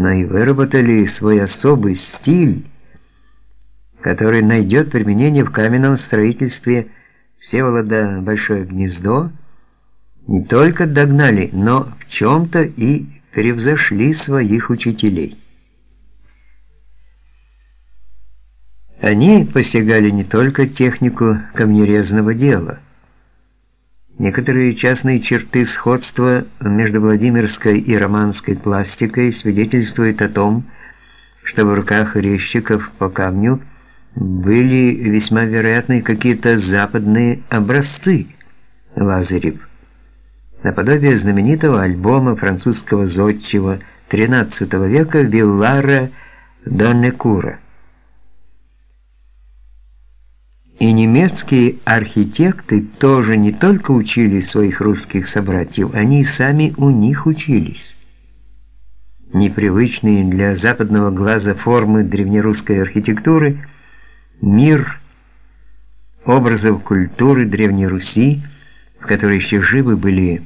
но и выработали свой особый стиль, который найдет применение в каменном строительстве Всеволода Большое Гнездо, не только догнали, но в чем-то и превзошли своих учителей. Они постигали не только технику камнерезного дела. Некоторые частные черты сходства между Владимирской и романской пластикой свидетельствуют о том, что в руках резчиков по камню были весьма вероятны какие-то западные образцы Лазарев, наподобие знаменитого альбома французского зодчего XIII века Виллара Доннекура. И немецкие архитекты тоже не только учили своих русских собратьев, они и сами у них учились. Непривычные для западного глаза формы древнерусской архитектуры, мир образов культуры Древней Руси, в которой еще живы были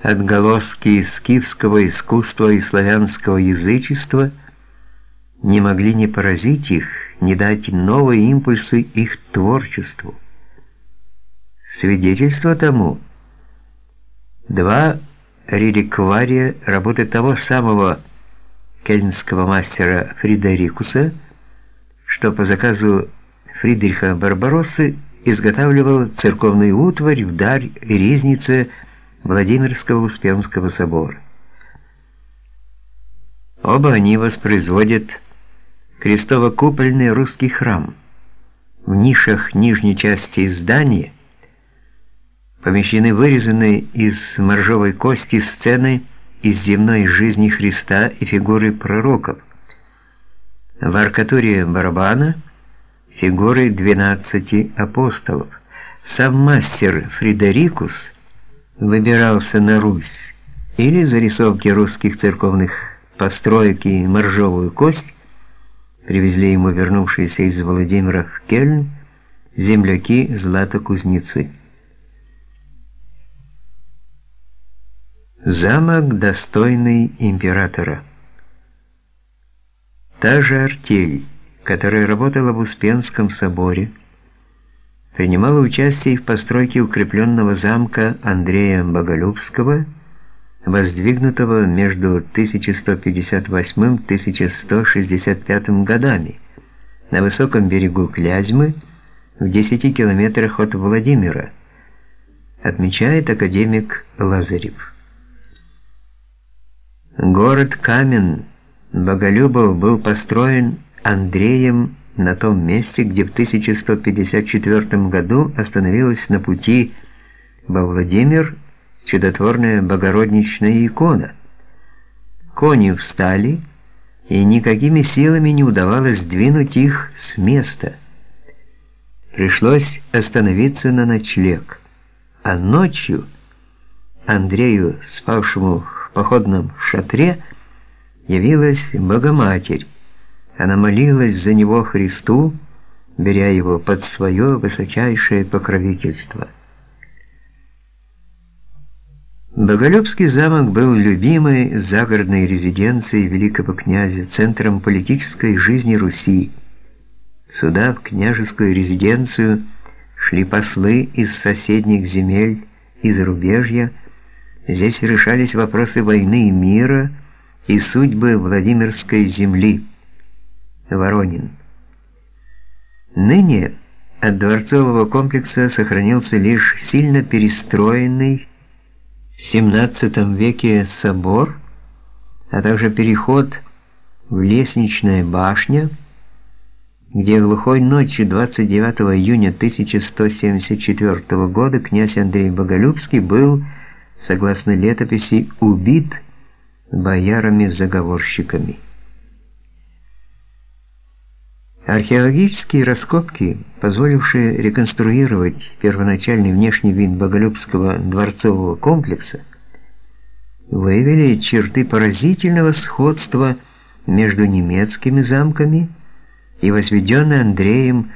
отголоски скифского искусства и славянского язычества – не могли не поразить их, не дать новые импульсы их творчеству. Свидетельство тому два реликвария работы того самого кельнского мастера Фридерикуса, что по заказу Фридриха Барбароссы изготавливал церковную утварь в дар резнице Владимирского Успенского собора. Оба они воспроизводят крестово-купольный русский храм. В нишах нижней части здания помещены вырезанные из моржовой кости сцены из земной жизни Христа и фигуры пророков. В аркатуре барабана фигуры 12 апостолов. Сам мастер Фридерикус выбирался на Русь или зарисовки русских церковных построек и моржовую кость привезли ему вернувшиеся из Владимира в Кельн земляки Златокузнецы. Замок, достойный императора. Та же артель, которая работала в Успенском соборе, принимала участие в постройке укрепленного замка Андрея Боголюбского воздвигнутого между 1158-1165 годами на высоком берегу Клязьмы в 10 километрах от Владимира, отмечает академик Лазарев. Город Камен Боголюбов был построен Андреем на том месте, где в 1154 году остановилась на пути во Владимир чудотворная богородничная икона. Кони встали, и никакими силами не удавалось сдвинуть их с места. Пришлось остановиться на ночлег. А ночью Андрею, спавшему в походном шатре, явилась Богоматерь. Она молилась за него Христу, беря его под свое высочайшее покровительство. Боголюбский замок был любимой загородной резиденцией великого князя, центром политической жизни Руси. Сюда, в княжескую резиденцию, шли послы из соседних земель и зарубежья. Здесь решались вопросы войны и мира и судьбы Владимирской земли. Воронин. Ныне от дворцового комплекса сохранился лишь сильно перестроенный в XVII веке собор, а также переход в лестничная башня, где глухой ночью 29 июня 1174 года князь Андрей Боголюбский был, согласно летописи, убит боярами-заговорщиками. Археологические раскопки, позволившие реконструировать первоначальный внешний вид Боголюбского дворцового комплекса, выявили черты поразительного сходства между немецкими замками и возведенной Андреем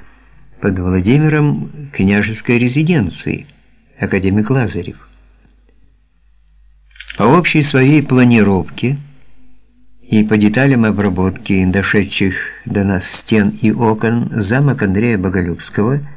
под Владимиром княжеской резиденцией, академик Лазарев. По общей своей планировке и по деталям обработки дошедших до нас стен и окон замок Андрея Боголюбского –